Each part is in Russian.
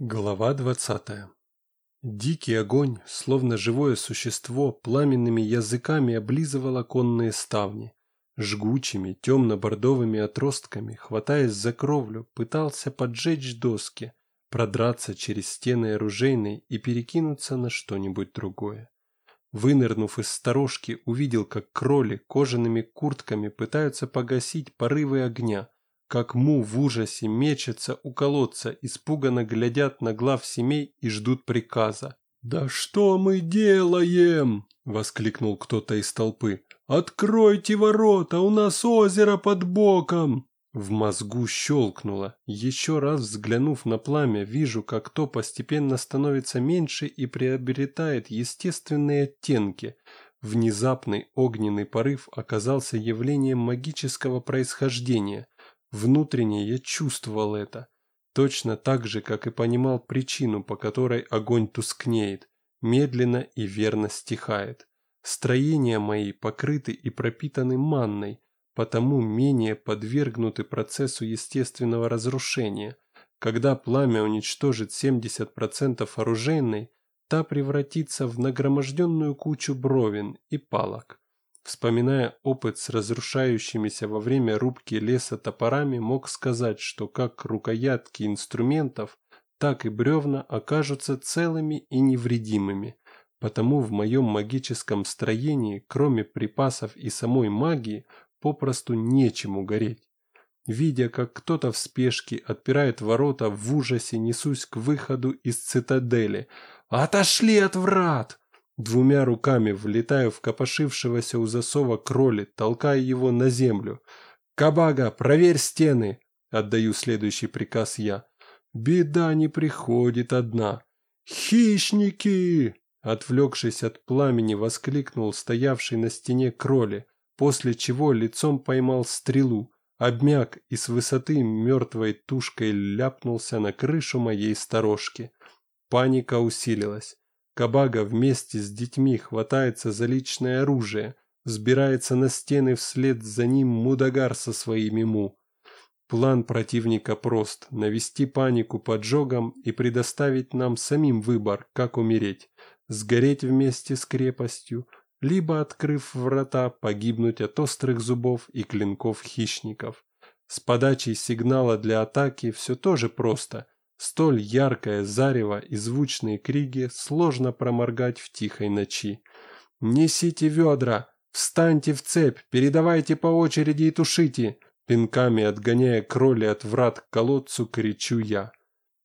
Глава двадцатая. Дикий огонь, словно живое существо, пламенными языками облизывал оконные ставни. Жгучими, темно-бордовыми отростками, хватаясь за кровлю, пытался поджечь доски, продраться через стены оружейной и перекинуться на что-нибудь другое. Вынырнув из сторожки, увидел, как кроли кожаными куртками пытаются погасить порывы огня – как му в ужасе мечется у колодца, испуганно глядят на глав семей и ждут приказа. «Да что мы делаем?» – воскликнул кто-то из толпы. «Откройте ворота, у нас озеро под боком!» В мозгу щелкнуло. Еще раз взглянув на пламя, вижу, как то постепенно становится меньше и приобретает естественные оттенки. Внезапный огненный порыв оказался явлением магического происхождения – Внутренне я чувствовал это, точно так же, как и понимал причину, по которой огонь тускнеет, медленно и верно стихает. Строения мои покрыты и пропитаны манной, потому менее подвергнуты процессу естественного разрушения. Когда пламя уничтожит 70% оружейной, та превратится в нагроможденную кучу бровин и палок. Вспоминая опыт с разрушающимися во время рубки леса топорами, мог сказать, что как рукоятки инструментов, так и бревна окажутся целыми и невредимыми. Потому в моем магическом строении, кроме припасов и самой магии, попросту нечему гореть. Видя, как кто-то в спешке отпирает ворота, в ужасе несусь к выходу из цитадели. «Отошли от врат!» Двумя руками влетаю в копошившегося у засова кроли, толкая его на землю. «Кабага, проверь стены!» – отдаю следующий приказ я. «Беда не приходит одна!» «Хищники!» – отвлекшись от пламени, воскликнул стоявший на стене кроли, после чего лицом поймал стрелу, обмяк и с высоты мертвой тушкой ляпнулся на крышу моей сторожки. Паника усилилась. Кабага вместе с детьми хватается за личное оружие, взбирается на стены вслед за ним Мудагар со своими му. План противника прост – навести панику поджогом и предоставить нам самим выбор, как умереть – сгореть вместе с крепостью, либо, открыв врата, погибнуть от острых зубов и клинков хищников. С подачей сигнала для атаки все тоже просто – Столь яркое зарево и звучные криги сложно проморгать в тихой ночи. «Несите ведра! Встаньте в цепь! Передавайте по очереди и тушите!» Пинками отгоняя кроли от врат к колодцу, кричу я.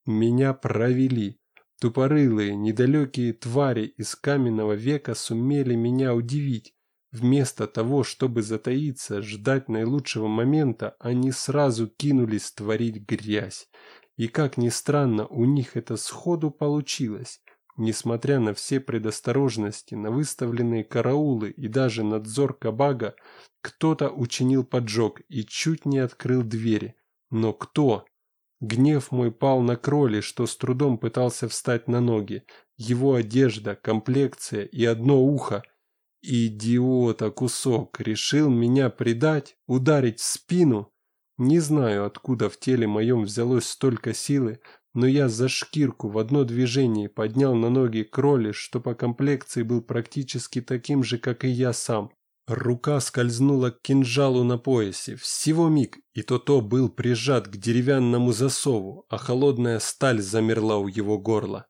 Меня провели. Тупорылые, недалекие твари из каменного века сумели меня удивить. Вместо того, чтобы затаиться, ждать наилучшего момента, они сразу кинулись творить грязь. И как ни странно, у них это сходу получилось. Несмотря на все предосторожности, на выставленные караулы и даже надзор Кабага, кто-то учинил поджог и чуть не открыл двери. Но кто? Гнев мой пал на кроли, что с трудом пытался встать на ноги. Его одежда, комплекция и одно ухо. Идиота кусок, решил меня предать, ударить в спину. Не знаю, откуда в теле моем взялось столько силы, но я за шкирку в одно движение поднял на ноги кроли, что по комплекции был практически таким же, как и я сам. Рука скользнула к кинжалу на поясе. Всего миг, и то-то был прижат к деревянному засову, а холодная сталь замерла у его горла.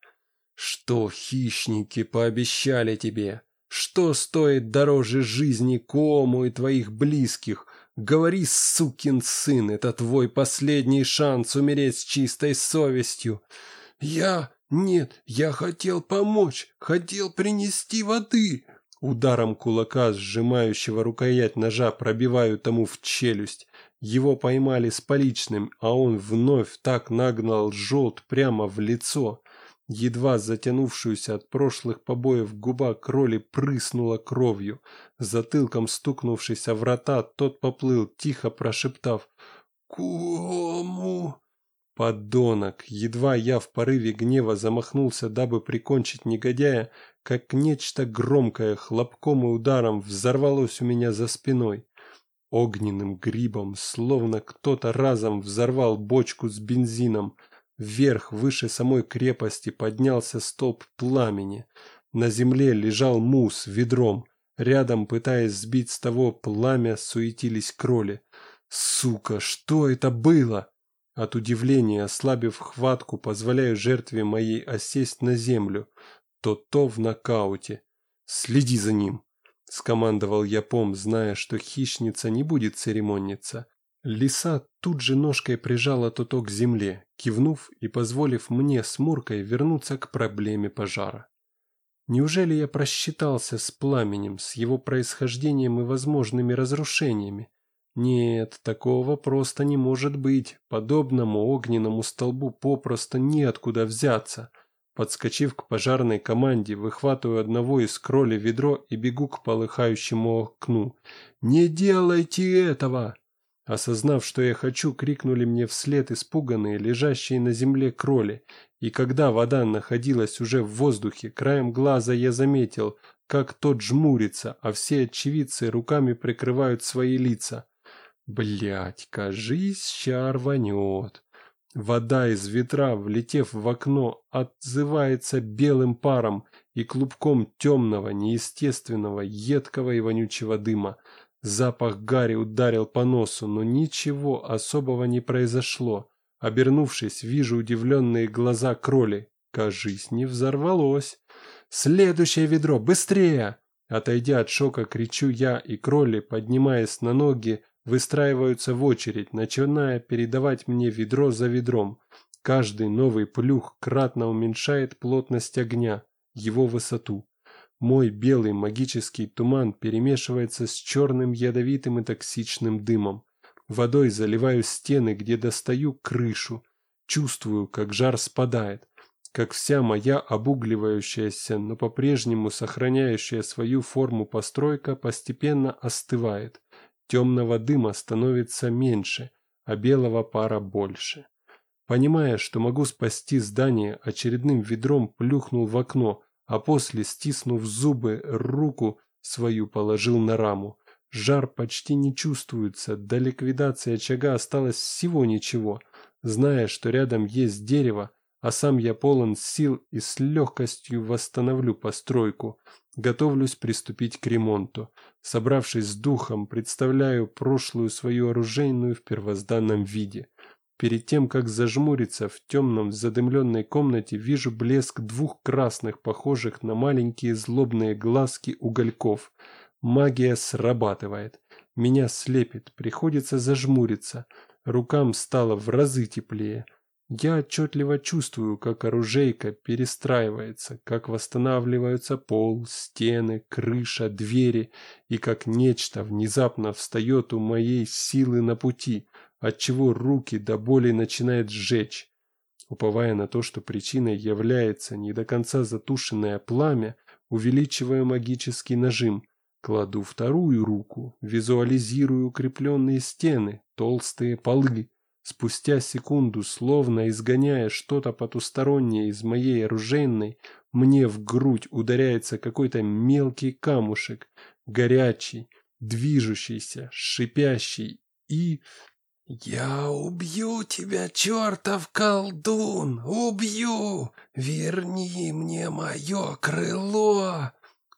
«Что хищники пообещали тебе? Что стоит дороже жизни Кому и твоих близких?» Говори, сукин сын, это твой последний шанс умереть с чистой совестью. Я... Нет, я хотел помочь, хотел принести воды. Ударом кулака, сжимающего рукоять ножа, пробиваю тому в челюсть. Его поймали с поличным, а он вновь так нагнал желт прямо в лицо. Едва затянувшуюся от прошлых побоев губа кроли прыснула кровью. Затылком стукнувшись о врата, тот поплыл, тихо прошептав «Кому?» Подонок! Едва я в порыве гнева замахнулся, дабы прикончить негодяя, как нечто громкое хлопком и ударом взорвалось у меня за спиной. Огненным грибом, словно кто-то разом взорвал бочку с бензином – Вверх, выше самой крепости, поднялся столб пламени. На земле лежал мус ведром. Рядом, пытаясь сбить с того пламя, суетились кроли. Сука, что это было? От удивления, ослабив хватку, позволяю жертве моей осесть на землю. То-то в нокауте. Следи за ним, скомандовал я пом, зная, что хищница не будет церемониться. Лиса тут же ножкой прижала Тото к земле, кивнув и позволив мне с Муркой вернуться к проблеме пожара. Неужели я просчитался с пламенем, с его происхождением и возможными разрушениями? Нет, такого просто не может быть. Подобному огненному столбу попросту неоткуда взяться. Подскочив к пожарной команде, выхватываю одного из кроли ведро и бегу к полыхающему окну. «Не делайте этого!» Осознав, что я хочу, крикнули мне вслед испуганные, лежащие на земле кроли. И когда вода находилась уже в воздухе, краем глаза я заметил, как тот жмурится, а все очевидцы руками прикрывают свои лица. Блять, кажись, ща рванет. Вода из ветра, влетев в окно, отзывается белым паром и клубком темного, неестественного, едкого и вонючего дыма. Запах гари ударил по носу, но ничего особого не произошло. Обернувшись, вижу удивленные глаза кроли. Кажись, не взорвалось. «Следующее ведро! Быстрее!» Отойдя от шока, кричу я, и кроли, поднимаясь на ноги, выстраиваются в очередь, начиная передавать мне ведро за ведром. Каждый новый плюх кратно уменьшает плотность огня, его высоту. Мой белый магический туман перемешивается с черным ядовитым и токсичным дымом. Водой заливаю стены, где достаю крышу. Чувствую, как жар спадает, как вся моя обугливающаяся, но по-прежнему сохраняющая свою форму постройка постепенно остывает. Темного дыма становится меньше, а белого пара больше. Понимая, что могу спасти здание, очередным ведром плюхнул в окно, а после, стиснув зубы, руку свою положил на раму. Жар почти не чувствуется, до ликвидации очага осталось всего ничего. Зная, что рядом есть дерево, а сам я полон сил и с легкостью восстановлю постройку. Готовлюсь приступить к ремонту. Собравшись с духом, представляю прошлую свою оружейную в первозданном виде. Перед тем, как зажмуриться в темном задымленной комнате, вижу блеск двух красных, похожих на маленькие злобные глазки угольков. Магия срабатывает. Меня слепит, приходится зажмуриться. Рукам стало в разы теплее. Я отчетливо чувствую, как оружейка перестраивается, как восстанавливаются пол, стены, крыша, двери, и как нечто внезапно встает у моей силы на пути – отчего руки до боли начинает сжечь. Уповая на то, что причиной является не до конца затушенное пламя, увеличивая магический нажим, кладу вторую руку, визуализирую укрепленные стены, толстые полы. Спустя секунду, словно изгоняя что-то потустороннее из моей оружейной, мне в грудь ударяется какой-то мелкий камушек, горячий, движущийся, шипящий и «Я убью тебя, чертов колдун! Убью! Верни мне мое крыло!»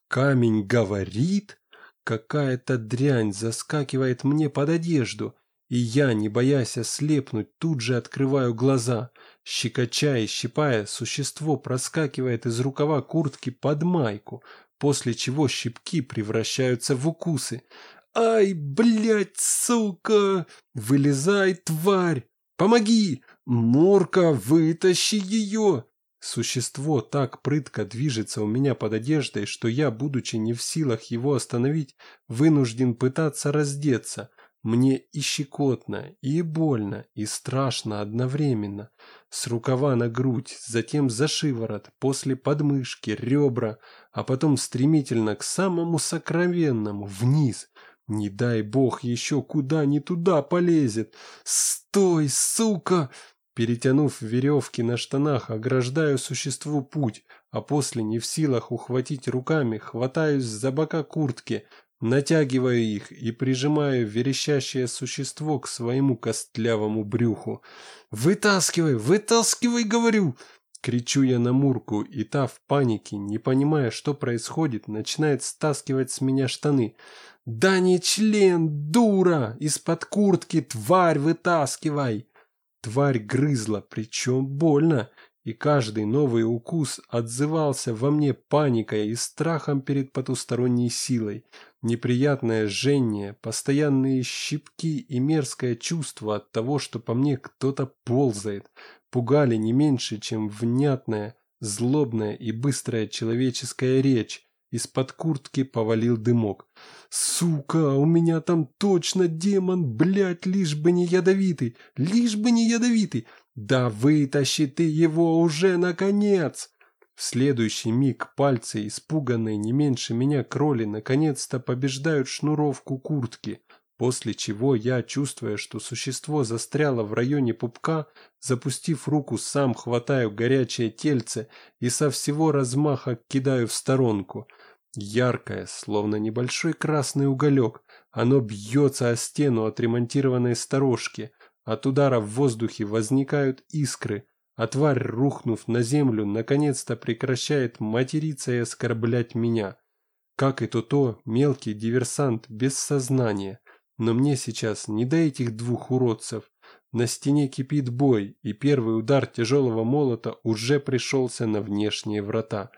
Камень говорит. Какая-то дрянь заскакивает мне под одежду, и я, не боясь ослепнуть, тут же открываю глаза. Щекоча и щипая, существо проскакивает из рукава куртки под майку, после чего щипки превращаются в укусы. «Ай, блядь, сука! Вылезай, тварь! Помоги! Мурка, вытащи ее!» Существо так прытко движется у меня под одеждой, что я, будучи не в силах его остановить, вынужден пытаться раздеться. Мне и щекотно, и больно, и страшно одновременно. С рукава на грудь, затем за шиворот, после подмышки, ребра, а потом стремительно к самому сокровенному, вниз – не дай бог еще куда не туда полезет. Стой, сука! Перетянув веревки на штанах, ограждаю существу путь, а после не в силах ухватить руками, хватаюсь за бока куртки. натягиваю их и прижимаю верещащее существо к своему костлявому брюху. «Вытаскивай, вытаскивай, говорю!» Кричу я на Мурку, и та в панике, не понимая, что происходит, начинает стаскивать с меня штаны. «Да не член, дура! Из-под куртки, тварь, вытаскивай!» Тварь грызла, причем больно, и каждый новый укус отзывался во мне паникой и страхом перед потусторонней силой. Неприятное жжение, постоянные щипки и мерзкое чувство от того, что по мне кто-то ползает, пугали не меньше, чем внятная, злобная и быстрая человеческая речь. Из-под куртки повалил дымок. «Сука, у меня там точно демон, блядь, лишь бы не ядовитый, лишь бы не ядовитый! Да вытащи ты его уже, наконец!» В следующий миг пальцы, испуганные не меньше меня кроли, наконец-то побеждают шнуровку куртки, после чего я, чувствуя, что существо застряло в районе пупка, запустив руку, сам хватаю горячее тельце и со всего размаха кидаю в сторонку. Яркое, словно небольшой красный уголек, оно бьется о стену отремонтированной сторожки. От удара в воздухе возникают искры, а тварь, рухнув на землю, наконец-то прекращает материться и оскорблять меня. Как и то-то, мелкий диверсант без сознания – но мне сейчас не до этих двух уродцев. На стене кипит бой, и первый удар тяжелого молота уже пришелся на внешние врата.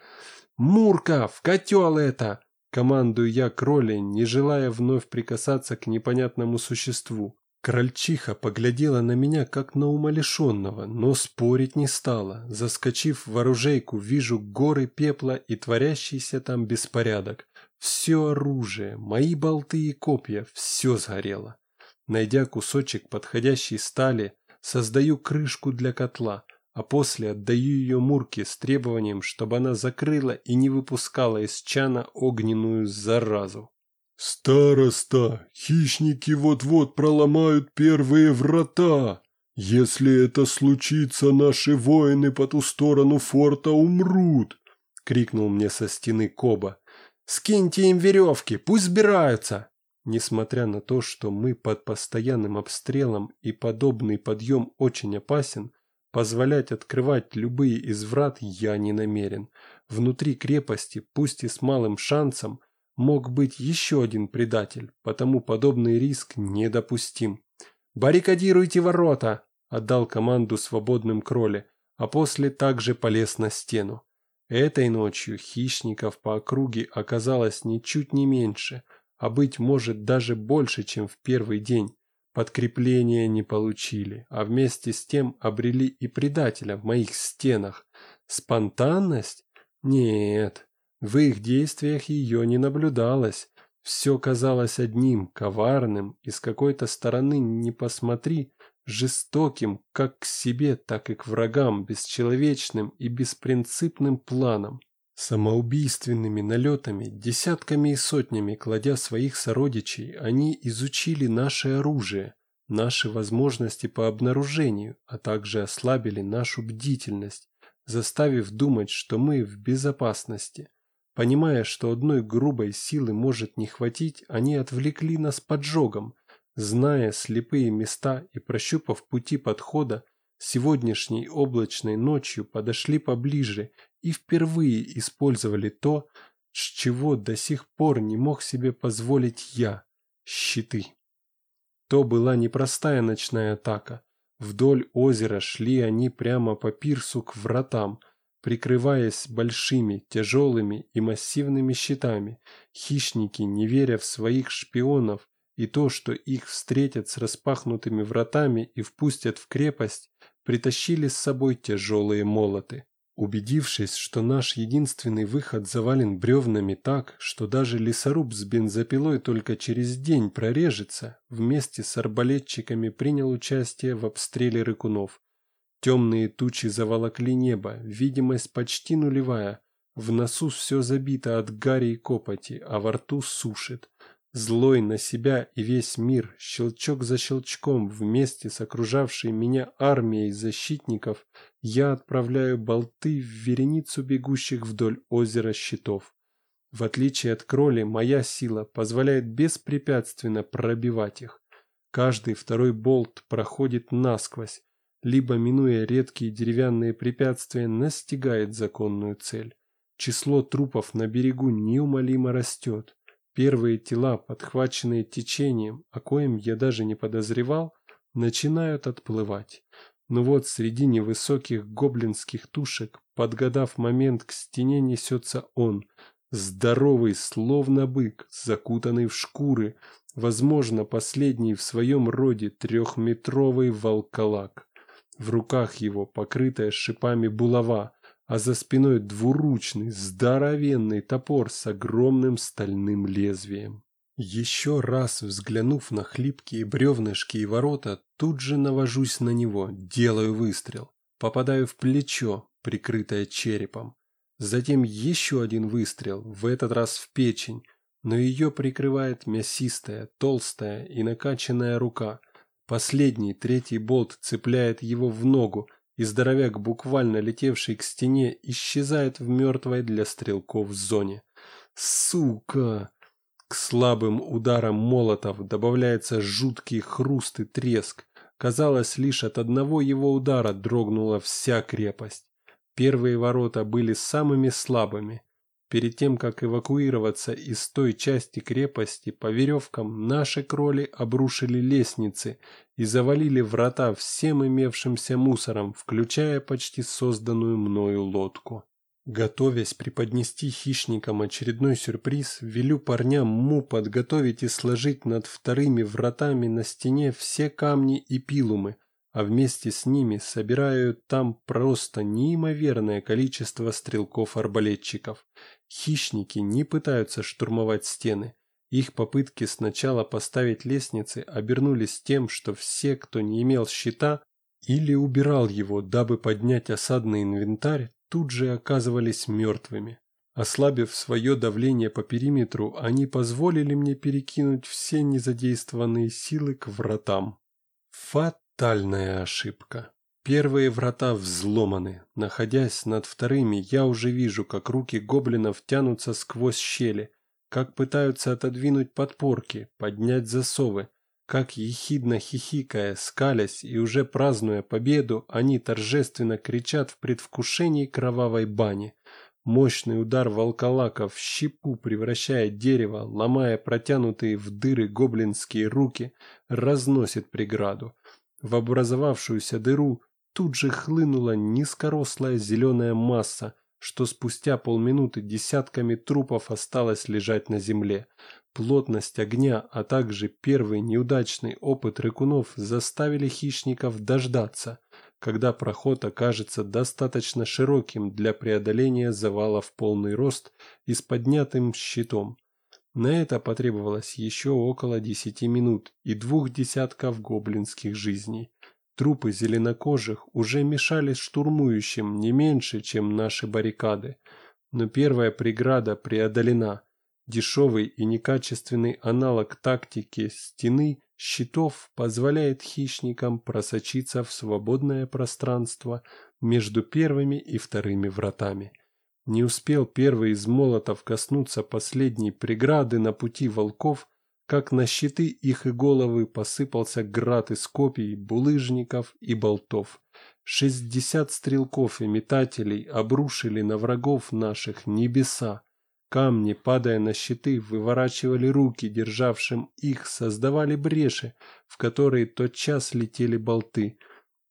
«Мурка, в котел это!» Командую я кроли, не желая вновь прикасаться к непонятному существу. Крольчиха поглядела на меня, как на умалишенного, но спорить не стала. Заскочив в оружейку, вижу горы пепла и творящийся там беспорядок. Все оружие, мои болты и копья, все сгорело. Найдя кусочек подходящей стали, создаю крышку для котла, а после отдаю ее Мурке с требованием, чтобы она закрыла и не выпускала из чана огненную заразу. «Староста, хищники вот-вот проломают первые врата. Если это случится, наши воины по ту сторону форта умрут!» — крикнул мне со стены Коба. Скиньте им веревки, пусть сбираются!» Несмотря на то, что мы под постоянным обстрелом и подобный подъем очень опасен, позволять открывать любые из врат я не намерен. Внутри крепости, пусть и с малым шансом, мог быть еще один предатель, потому подобный риск недопустим. «Баррикадируйте ворота!» – отдал команду свободным кроле, а после также полез на стену. Этой ночью хищников по округе оказалось ничуть не меньше, а быть может даже больше, чем в первый день. Подкрепления не получили, а вместе с тем обрели и предателя в моих стенах. Спонтанность? Нет, в их действиях ее не наблюдалось. Все казалось одним, коварным, и с какой-то стороны не посмотри, жестоким как к себе, так и к врагам, бесчеловечным и беспринципным планом. Самоубийственными налетами, десятками и сотнями кладя своих сородичей, они изучили наше оружие, наши возможности по обнаружению, а также ослабили нашу бдительность, заставив думать, что мы в безопасности. Понимая, что одной грубой силы может не хватить, они отвлекли нас поджогом, Зная слепые места и прощупав пути подхода, сегодняшней облачной ночью подошли поближе и впервые использовали то, с чего до сих пор не мог себе позволить я – щиты. То была непростая ночная атака. Вдоль озера шли они прямо по пирсу к вратам, прикрываясь большими, тяжелыми и массивными щитами. Хищники, не веря в своих шпионов, и то, что их встретят с распахнутыми вратами и впустят в крепость, притащили с собой тяжелые молоты. Убедившись, что наш единственный выход завален бревнами так, что даже лесоруб с бензопилой только через день прорежется, вместе с арбалетчиками принял участие в обстреле рыкунов. Темные тучи заволокли небо, видимость почти нулевая, в носу все забито от гари и копоти, а во рту сушит. Злой на себя и весь мир, щелчок за щелчком, вместе с окружавшей меня армией защитников, я отправляю болты в вереницу бегущих вдоль озера щитов. В отличие от кроли, моя сила позволяет беспрепятственно пробивать их. Каждый второй болт проходит насквозь, либо, минуя редкие деревянные препятствия, настигает законную цель. Число трупов на берегу неумолимо растет. Первые тела, подхваченные течением, о коем я даже не подозревал, начинают отплывать. Но вот среди невысоких гоблинских тушек, подгадав момент, к стене несется он, здоровый, словно бык, закутанный в шкуры, возможно, последний в своем роде трехметровый волколак. В руках его покрытая шипами булава, а за спиной двуручный, здоровенный топор с огромным стальным лезвием. Еще раз взглянув на хлипкие бревнышки и ворота, тут же навожусь на него, делаю выстрел. Попадаю в плечо, прикрытое черепом. Затем еще один выстрел, в этот раз в печень, но ее прикрывает мясистая, толстая и накачанная рука. Последний, третий болт цепляет его в ногу, и здоровяк, буквально летевший к стене, исчезает в мертвой для стрелков зоне. Сука! К слабым ударам молотов добавляется жуткий хруст и треск. Казалось, лишь от одного его удара дрогнула вся крепость. Первые ворота были самыми слабыми. Перед тем, как эвакуироваться из той части крепости, по веревкам наши кроли обрушили лестницы и завалили врата всем имевшимся мусором, включая почти созданную мною лодку. Готовясь преподнести хищникам очередной сюрприз, велю парням Му подготовить и сложить над вторыми вратами на стене все камни и пилумы, а вместе с ними собираю там просто неимоверное количество стрелков-арбалетчиков. Хищники не пытаются штурмовать стены. Их попытки сначала поставить лестницы обернулись тем, что все, кто не имел щита или убирал его, дабы поднять осадный инвентарь, тут же оказывались мертвыми. Ослабив свое давление по периметру, они позволили мне перекинуть все незадействованные силы к вратам. Фатальная ошибка. Первые врата взломаны. Находясь над вторыми, я уже вижу, как руки гоблинов тянутся сквозь щели, как пытаются отодвинуть подпорки, поднять засовы, как ехидно хихикая, скалясь и уже празднуя победу, они торжественно кричат в предвкушении кровавой бани. Мощный удар волколака в щепу превращает дерево, ломая протянутые в дыры гоблинские руки, разносит преграду. В образовавшуюся дыру Тут же хлынула низкорослая зеленая масса, что спустя полминуты десятками трупов осталось лежать на земле. Плотность огня, а также первый неудачный опыт рыкунов заставили хищников дождаться, когда проход окажется достаточно широким для преодоления завала в полный рост и с поднятым щитом. На это потребовалось еще около десяти минут и двух десятков гоблинских жизней. Трупы зеленокожих уже мешали штурмующим не меньше, чем наши баррикады. Но первая преграда преодолена. Дешевый и некачественный аналог тактики стены щитов позволяет хищникам просочиться в свободное пространство между первыми и вторыми вратами. Не успел первый из молотов коснуться последней преграды на пути волков, как на щиты их и головы посыпался град из копий, булыжников и болтов. Шестьдесят стрелков и метателей обрушили на врагов наших небеса. Камни, падая на щиты, выворачивали руки, державшим их, создавали бреши, в которые тотчас летели болты.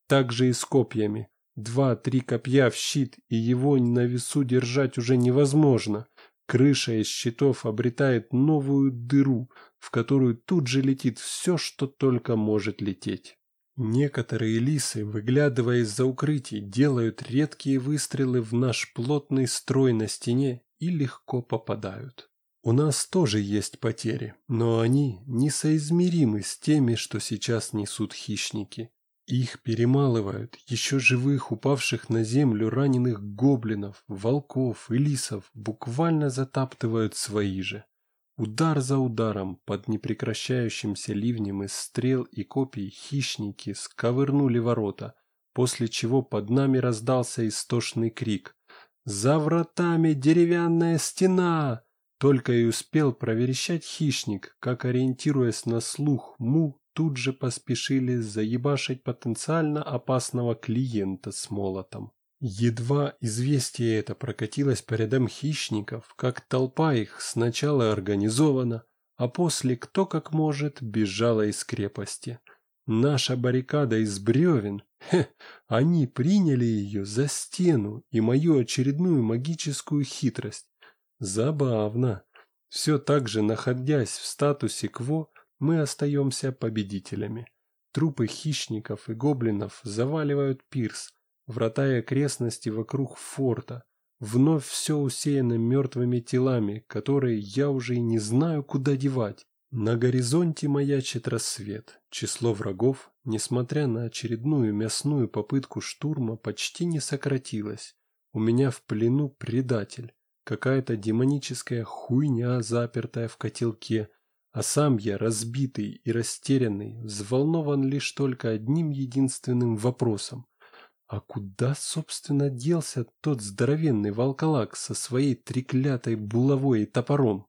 Так же и с копьями. Два-три копья в щит, и его на весу держать уже невозможно. Крыша из щитов обретает новую дыру, в которую тут же летит все, что только может лететь. Некоторые лисы, выглядывая из-за укрытий, делают редкие выстрелы в наш плотный строй на стене и легко попадают. У нас тоже есть потери, но они несоизмеримы с теми, что сейчас несут хищники. Их перемалывают еще живых, упавших на землю раненых гоблинов, волков и лисов, буквально затаптывают свои же. Удар за ударом под непрекращающимся ливнем из стрел и копий хищники сковырнули ворота, после чего под нами раздался истошный крик. «За вратами деревянная стена!» Только и успел проверещать хищник, как, ориентируясь на слух му, тут же поспешили заебашить потенциально опасного клиента с молотом. Едва известие это прокатилось по рядам хищников, как толпа их сначала организована, а после кто как может бежала из крепости. Наша баррикада из бревен, хе, они приняли ее за стену и мою очередную магическую хитрость. Забавно. Все так же, находясь в статусе кво, мы остаемся победителями. Трупы хищников и гоблинов заваливают пирс, врата и окрестности вокруг форта. Вновь все усеяно мертвыми телами, которые я уже и не знаю, куда девать. На горизонте маячит рассвет. Число врагов, несмотря на очередную мясную попытку штурма, почти не сократилось. У меня в плену предатель, какая-то демоническая хуйня, запертая в котелке, а сам я, разбитый и растерянный, взволнован лишь только одним единственным вопросом. А куда, собственно, делся тот здоровенный волколак со своей треклятой булавой и топором?